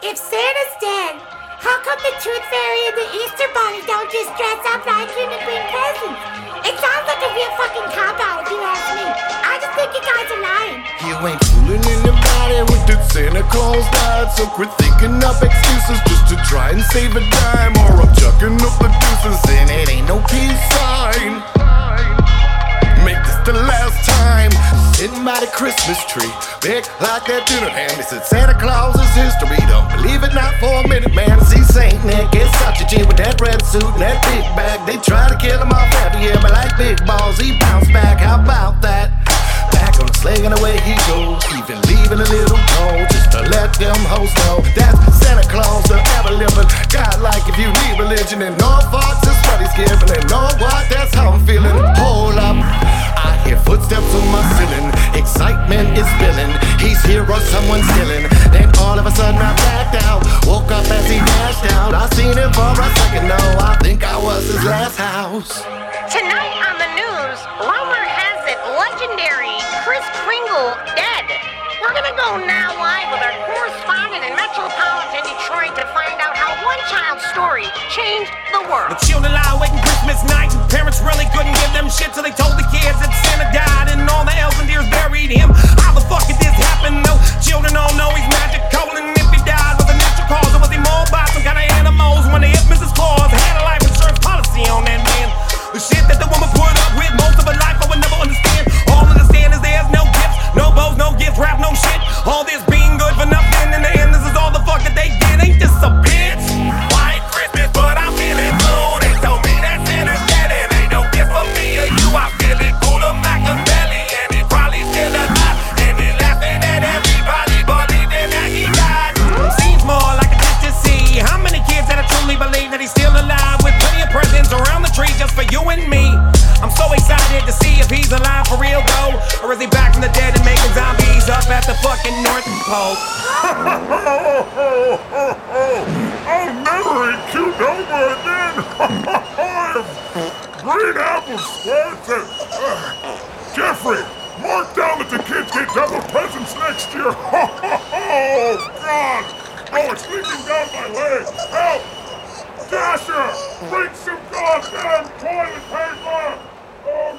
If Santa's dead, how come the Tooth Fairy and the Easter Bunny don't just dress up like him and bring presents? It sounds like a real fucking cop out, if you ask me. I just think you guys are lying. You ain't fooling anybody with the Santa Claus died, so quit thinking up excuses just to try and save a dime. Or I'm chucking up the deuces and it ain't no peace sign. Make this the last time. Sitting by the Christmas tree, big like that dinner hand. They said Santa Claus is history. Bag. They try to kill him off every year, but like big balls, he bounced back. How about that? Back on the sleigh and away he goes, even leaving a little cold just to let them hoes know that's Santa Claus, the ever living. God, like if you need religion and no fucks is what he's giving, and know what? That's how I'm feeling. Hold up, I hear footsteps on my ceiling. Excitement is spilling. He's here or someone's stealing. Then all of a sudden I blacked out. Was house. Tonight on the news, rumor has it legendary Kris Kringle dead. We're gonna go now live with our correspondent in metropolitan Detroit to find out how one child's story changed the world. The children lie waiting Christmas night. Rap, no shit. All this being good for nothing. In the end, this is all the fuck that they get. Ain't this a bitch? White Christmas, but I'm feeling blue. They told me that Santa's dead and ain't no gift for me or you. I feel it cool to Machiavelli and he probably still alive. And he laughing at everybody, believing that he died. Seems more like a test to see how many kids that I truly believe that he's still alive with plenty of presents around the tree just for you and me. I'm so excited to see if he's alive for real though, or is he back from the dead North I'll never eat Qdoba again! Green apple squirted! Uh, Jeffrey, mark down that the kids get double presents next year! Oh, God! Oh, it's leaking down my leg! Help! Dasher! Bring some goddamn toilet paper! Oh,